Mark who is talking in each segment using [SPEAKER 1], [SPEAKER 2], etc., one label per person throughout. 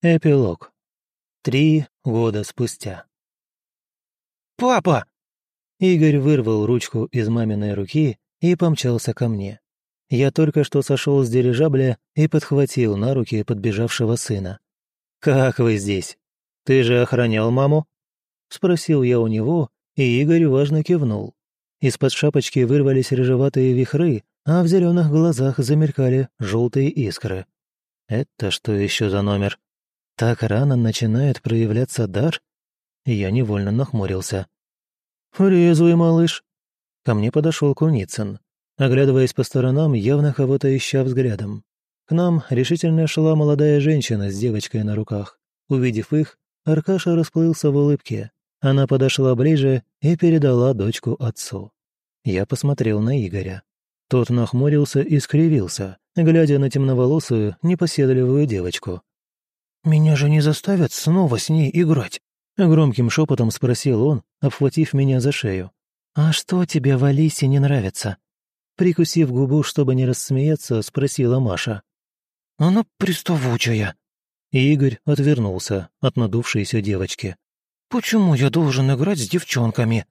[SPEAKER 1] Эпилог. Три года спустя.
[SPEAKER 2] «Папа!»
[SPEAKER 1] Игорь вырвал ручку из маминой руки и помчался ко мне. Я только что сошел с дирижабля и подхватил на руки подбежавшего сына. «Как вы здесь? Ты же охранял маму?» Спросил я у него, и Игорь важно кивнул. Из-под шапочки вырвались рыжеватые вихры, а в зеленых глазах замелькали желтые искры. Это что еще за номер? Так рано начинает проявляться дар? Я невольно нахмурился. «Резвый малыш!» Ко мне подошел Куницын. Оглядываясь по сторонам, явно кого-то ища взглядом. К нам решительно шла молодая женщина с девочкой на руках. Увидев их, Аркаша расплылся в улыбке. Она подошла ближе и передала дочку отцу. Я посмотрел на Игоря. Тот нахмурился и скривился, глядя на темноволосую, непоседливую девочку. «Меня же не заставят снова с ней играть?» Громким шепотом спросил он, обхватив меня за шею. «А что тебе в Алисе не нравится?» Прикусив губу, чтобы не рассмеяться, спросила Маша. «Она приставучая». Игорь отвернулся от надувшейся девочки. «Почему я должен играть с девчонками?»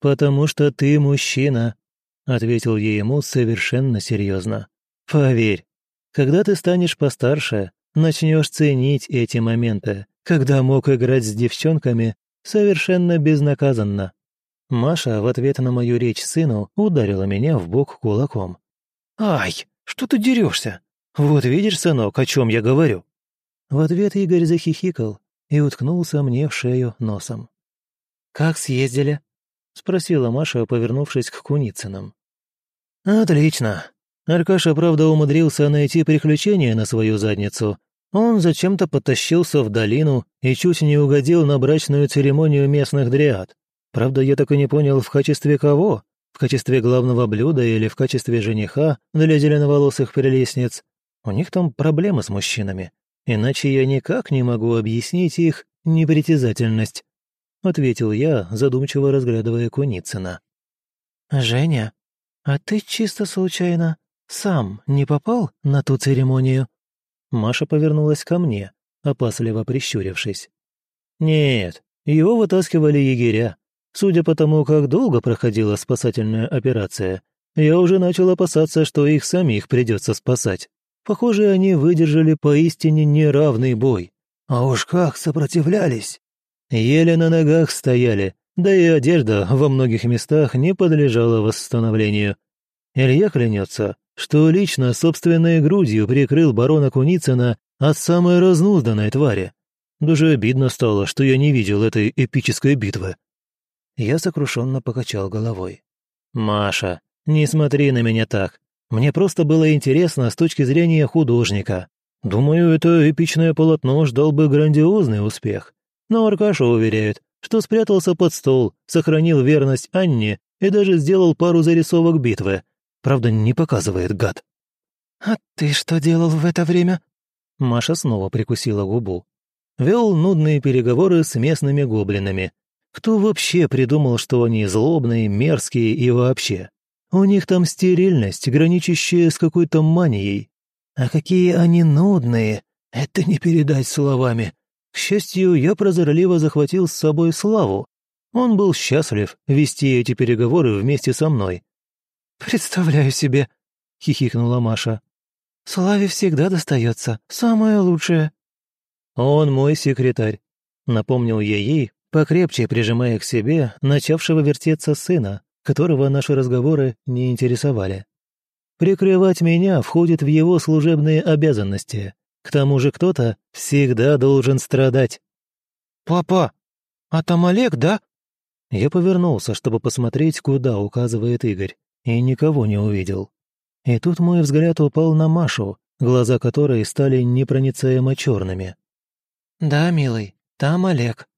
[SPEAKER 1] «Потому что ты мужчина», — ответил я ему совершенно серьезно. «Поверь, когда ты станешь постарше, начнешь ценить эти моменты, когда мог играть с девчонками совершенно безнаказанно». Маша в ответ на мою речь сыну ударила меня в бок кулаком. «Ай, что ты дерешься? Вот видишь, сынок, о чем я говорю?» В ответ Игорь захихикал и уткнулся мне в шею носом. «Как съездили?» — спросила Маша, повернувшись к Куницыным. «Отлично. Аркаша, правда, умудрился найти приключения на свою задницу. Он зачем-то потащился в долину и чуть не угодил на брачную церемонию местных дриад. Правда, я так и не понял, в качестве кого? В качестве главного блюда или в качестве жениха для зеленоволосых прелестниц? У них там проблемы с мужчинами. Иначе я никак не могу объяснить их непритязательность», — ответил я, задумчиво разглядывая Куницына. «Женя, а ты чисто случайно сам не попал на ту церемонию?» Маша повернулась ко мне, опасливо прищурившись. «Нет, его вытаскивали егеря. Судя по тому, как долго проходила спасательная операция, я уже начал опасаться, что их самих придется спасать. Похоже, они выдержали поистине неравный бой. А уж как сопротивлялись! Еле на ногах стояли, да и одежда во многих местах не подлежала восстановлению. Илья клянется, что лично собственной грудью прикрыл барона Куницына от самой разнузданной твари. Даже обидно стало, что я не видел этой эпической битвы. Я сокрушенно покачал головой. «Маша, не смотри на меня так. Мне просто было интересно с точки зрения художника. Думаю, это эпичное полотно ждал бы грандиозный успех. Но Аркаша уверяет, что спрятался под стол, сохранил верность Анне и даже сделал пару зарисовок битвы. Правда, не показывает гад. «А ты что делал в это время?» Маша снова прикусила губу. Вел нудные переговоры с местными гоблинами, кто вообще придумал, что они злобные, мерзкие и вообще? У них там стерильность, граничащая с какой-то манией. А какие они нудные, это не передать словами. К счастью, я прозорливо захватил с собой Славу. Он был счастлив вести эти переговоры вместе со мной. «Представляю себе», — хихикнула Маша. «Славе всегда достается самое лучшее». «Он мой секретарь», — напомнил я ей, покрепче прижимая к себе начавшего вертеться сына, которого наши разговоры не интересовали. Прикрывать меня входит в его служебные обязанности. К тому же кто-то всегда должен страдать. «Папа, а там Олег, да?» Я повернулся, чтобы посмотреть, куда указывает Игорь, и никого не увидел. И тут мой взгляд упал на Машу, глаза которой стали непроницаемо черными. «Да, милый, там Олег»,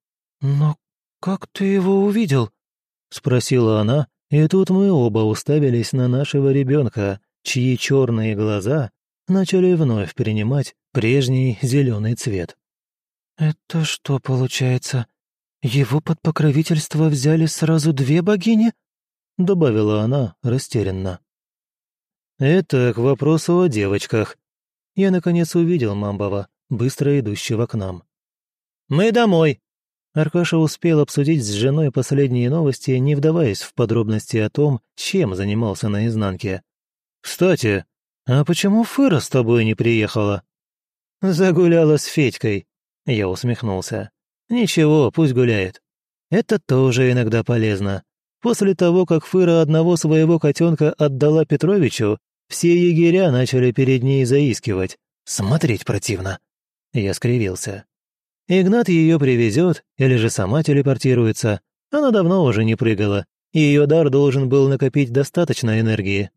[SPEAKER 1] «Но как ты его увидел?» — спросила она, и тут мы оба уставились на нашего ребенка, чьи черные глаза начали вновь принимать прежний зеленый цвет. «Это что получается? Его под покровительство взяли сразу две богини?» — добавила она растерянно. «Это к вопросу о девочках. Я, наконец, увидел Мамбова, быстро идущего к нам. «Мы домой!» Аркаша успел обсудить с женой последние новости, не вдаваясь в подробности о том, чем занимался наизнанке. «Кстати, а почему Фыра с тобой не приехала?» «Загуляла с Федькой», — я усмехнулся. «Ничего, пусть гуляет. Это тоже иногда полезно. После того, как Фыра одного своего котенка отдала Петровичу, все егеря начали перед ней заискивать. Смотреть противно». Я скривился. Игнат ее привезет или же сама телепортируется. Она давно уже не прыгала, и ее дар должен был накопить достаточно энергии.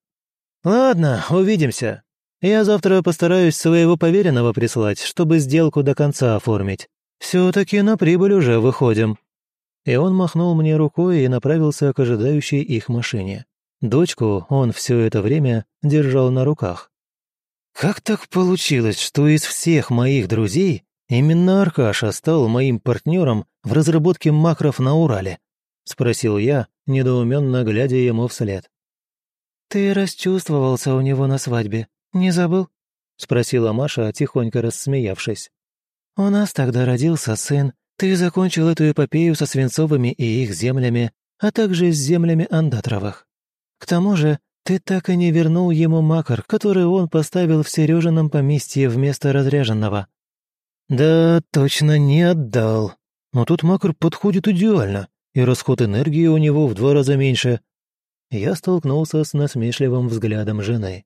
[SPEAKER 1] «Ладно, увидимся. Я завтра постараюсь своего поверенного прислать, чтобы сделку до конца оформить. Все-таки на прибыль уже выходим». И он махнул мне рукой и направился к ожидающей их машине. Дочку он все это время держал на руках. «Как так получилось, что из всех моих друзей Именно Аркаша стал моим партнером в разработке макров на Урале, спросил я, недоуменно глядя ему вслед. Ты расчувствовался у него на свадьбе, не забыл? спросила Маша, тихонько рассмеявшись. У нас тогда родился сын. Ты закончил эту эпопею со Свинцовыми и их землями, а также с землями Андатровых. К тому же, ты так и не вернул ему макар, который он поставил в Сережином поместье вместо разряженного. «Да, точно не отдал. Но тут макр подходит идеально, и расход энергии у него в два раза меньше». Я столкнулся с насмешливым взглядом жены.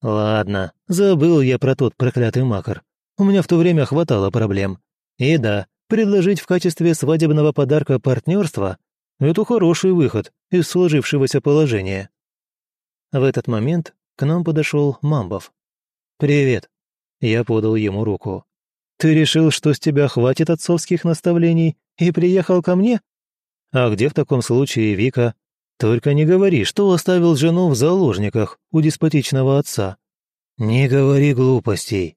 [SPEAKER 1] «Ладно, забыл я про тот проклятый макар. У меня в то время хватало проблем. И да, предложить в качестве свадебного подарка партнерство — это хороший выход из сложившегося положения». В этот момент к нам подошел Мамбов. «Привет». Я подал ему руку. Ты решил, что с тебя хватит отцовских наставлений и приехал ко мне? А где в таком случае Вика? Только не говори, что оставил жену в заложниках у деспотичного отца. Не говори глупостей.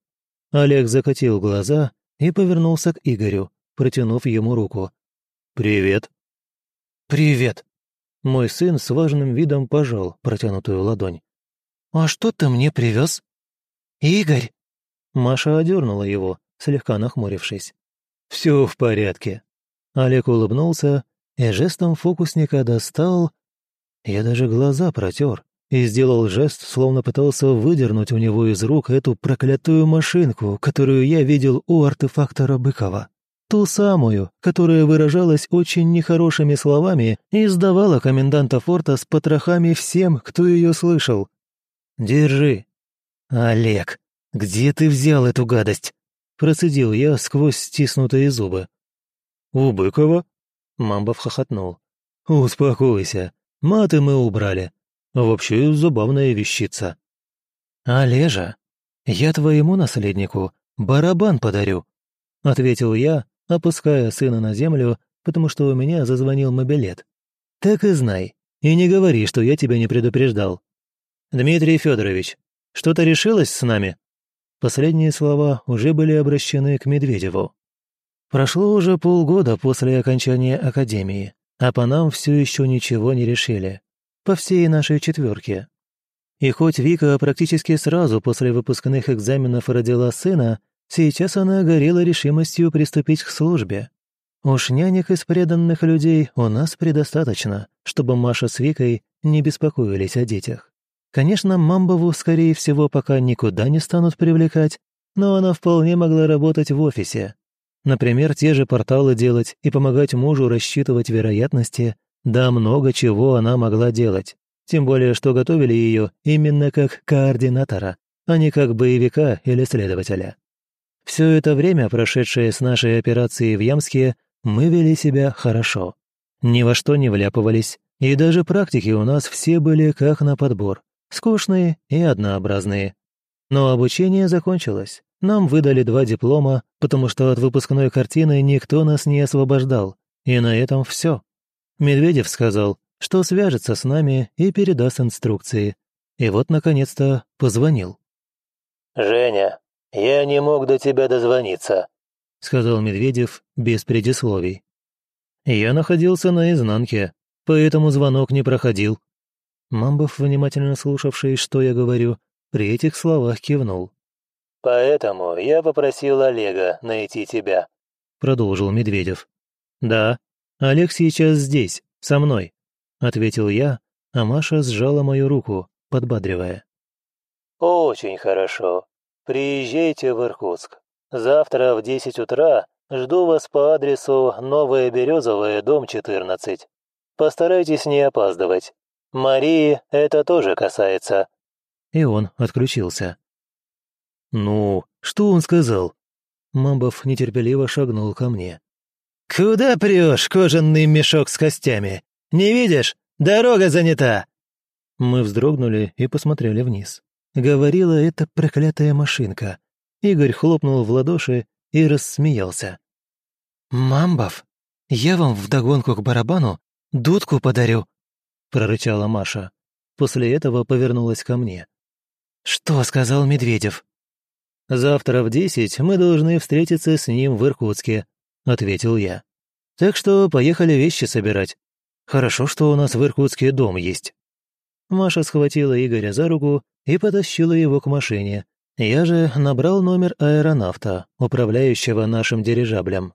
[SPEAKER 1] Олег закатил глаза и повернулся к Игорю, протянув ему руку. «Привет». «Привет». Мой сын с важным видом пожал протянутую ладонь. «А что ты мне привез?» «Игорь!» Маша одернула его, слегка нахмурившись. «Все в порядке». Олег улыбнулся и жестом фокусника достал... Я даже глаза протер и сделал жест, словно пытался выдернуть у него из рук эту проклятую машинку, которую я видел у артефактора Быкова. Ту самую, которая выражалась очень нехорошими словами и сдавала коменданта форта с потрохами всем, кто ее слышал. «Держи». «Олег, где ты взял эту гадость?» Процедил я сквозь стиснутые зубы. «У Быкова?» Мамбов хохотнул. «Успокойся. Маты мы убрали. Вообще забавная вещица». «Олежа, я твоему наследнику барабан подарю», ответил я, опуская сына на землю, потому что у меня зазвонил мобилет. «Так и знай, и не говори, что я тебя не предупреждал. Дмитрий Федорович, что-то решилось с нами?» Последние слова уже были обращены к Медведеву. Прошло уже полгода после окончания академии, а по нам все еще ничего не решили. По всей нашей четверке. И хоть Вика практически сразу после выпускных экзаменов родила сына, сейчас она горела решимостью приступить к службе. Уж нянек из преданных людей у нас предостаточно, чтобы Маша с Викой не беспокоились о детях. Конечно, Мамбову, скорее всего, пока никуда не станут привлекать, но она вполне могла работать в офисе. Например, те же порталы делать и помогать мужу рассчитывать вероятности, да много чего она могла делать. Тем более, что готовили ее именно как координатора, а не как боевика или следователя. Все это время, прошедшее с нашей операцией в Ямске, мы вели себя хорошо. Ни во что не вляпывались, и даже практики у нас все были как на подбор скучные и однообразные. Но обучение закончилось. Нам выдали два диплома, потому что от выпускной картины никто нас не освобождал. И на этом все. Медведев сказал, что свяжется с нами и передаст инструкции. И вот, наконец-то, позвонил.
[SPEAKER 3] «Женя, я не мог до тебя дозвониться», — сказал
[SPEAKER 1] Медведев без предисловий. Я находился на изнанке, поэтому звонок не проходил. Мамбов, внимательно слушавший, что я говорю, при этих словах кивнул.
[SPEAKER 3] Поэтому я попросил Олега найти тебя», —
[SPEAKER 1] продолжил Медведев. «Да, Олег сейчас здесь, со мной», — ответил я, а Маша сжала мою руку, подбадривая.
[SPEAKER 3] «Очень хорошо. Приезжайте в Иркутск. Завтра в десять утра жду вас по адресу Новая Березовая, дом 14. Постарайтесь не опаздывать. Марии это тоже касается».
[SPEAKER 1] И он отключился. «Ну, что он сказал?» Мамбов нетерпеливо шагнул ко мне.
[SPEAKER 2] «Куда прешь, кожаный мешок с костями? Не видишь? Дорога занята!»
[SPEAKER 1] Мы вздрогнули и посмотрели вниз. Говорила эта проклятая машинка. Игорь хлопнул в ладоши и рассмеялся.
[SPEAKER 2] «Мамбов, я вам вдогонку к барабану дудку подарю», — прорычала Маша.
[SPEAKER 1] После этого повернулась ко мне.
[SPEAKER 2] «Что сказал Медведев?»
[SPEAKER 1] «Завтра в десять мы должны встретиться с ним в Иркутске», — ответил я. «Так что поехали вещи собирать. Хорошо, что у нас в Иркутске дом есть». Маша схватила Игоря за руку и потащила его к машине. Я же набрал номер аэронавта, управляющего нашим дирижаблем.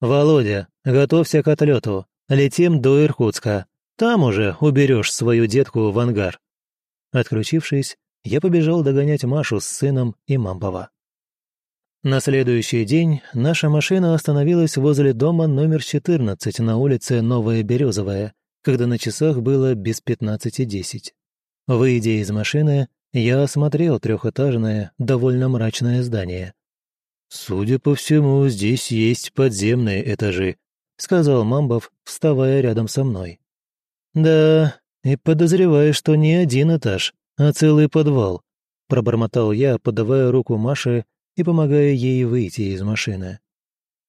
[SPEAKER 1] «Володя, готовься к отлету. Летим до Иркутска. Там уже уберешь свою детку в ангар». Отключившись, я побежал догонять Машу с сыном и Мамбова. На следующий день наша машина остановилась возле дома номер 14 на улице Новая Березовая, когда на часах было без пятнадцати десять. Выйдя из машины, я осмотрел трехэтажное, довольно мрачное здание. «Судя по всему, здесь есть подземные этажи», — сказал Мамбов, вставая рядом со мной. «Да, и подозреваю, что не один этаж, а целый подвал», — пробормотал я, подавая руку Маше и помогая ей выйти из машины.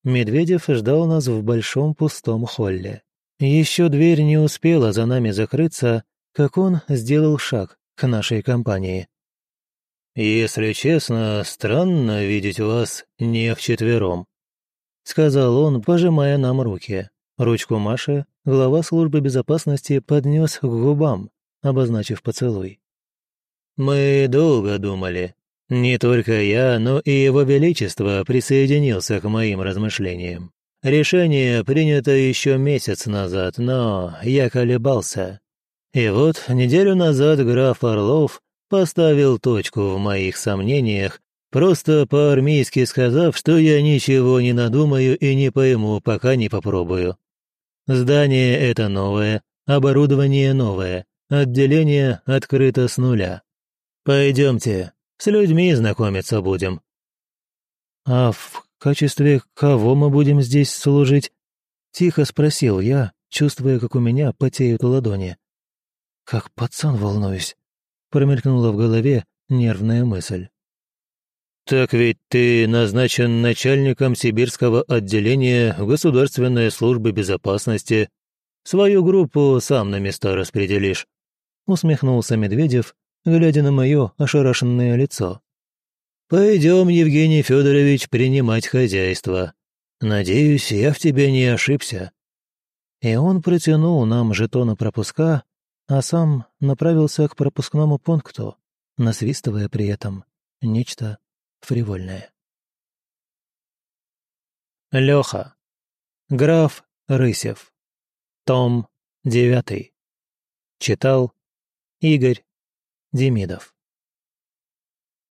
[SPEAKER 1] Медведев ждал нас в большом пустом холле. Еще дверь не успела за нами закрыться, как он сделал шаг к нашей компании. «Если честно, странно видеть вас не вчетвером», — сказал он, пожимая нам руки. Ручку Маши глава службы безопасности поднес к губам, обозначив поцелуй. Мы долго думали. Не только я, но и его величество присоединился к моим размышлениям. Решение принято еще месяц назад, но я колебался. И вот неделю назад граф Орлов поставил точку в моих сомнениях, просто по-армейски сказав, что я ничего не надумаю и не пойму, пока не попробую. Здание это новое, оборудование новое, отделение открыто с нуля. Пойдемте, с людьми знакомиться будем». «А в качестве кого мы будем здесь служить?» Тихо спросил я, чувствуя, как у меня потеют ладони. «Как пацан волнуюсь», — промелькнула в голове нервная мысль. «Так ведь ты назначен начальником сибирского отделения Государственной службы безопасности. Свою группу сам на места распределишь», — усмехнулся Медведев, глядя на мое ошарашенное лицо. «Пойдем, Евгений Федорович, принимать хозяйство. Надеюсь, я в тебе не ошибся». И он протянул нам жетоны пропуска, а сам направился к пропускному пункту, насвистывая при этом нечто фривольное. Леха. Граф Рысев. Том 9. Читал Игорь Демидов.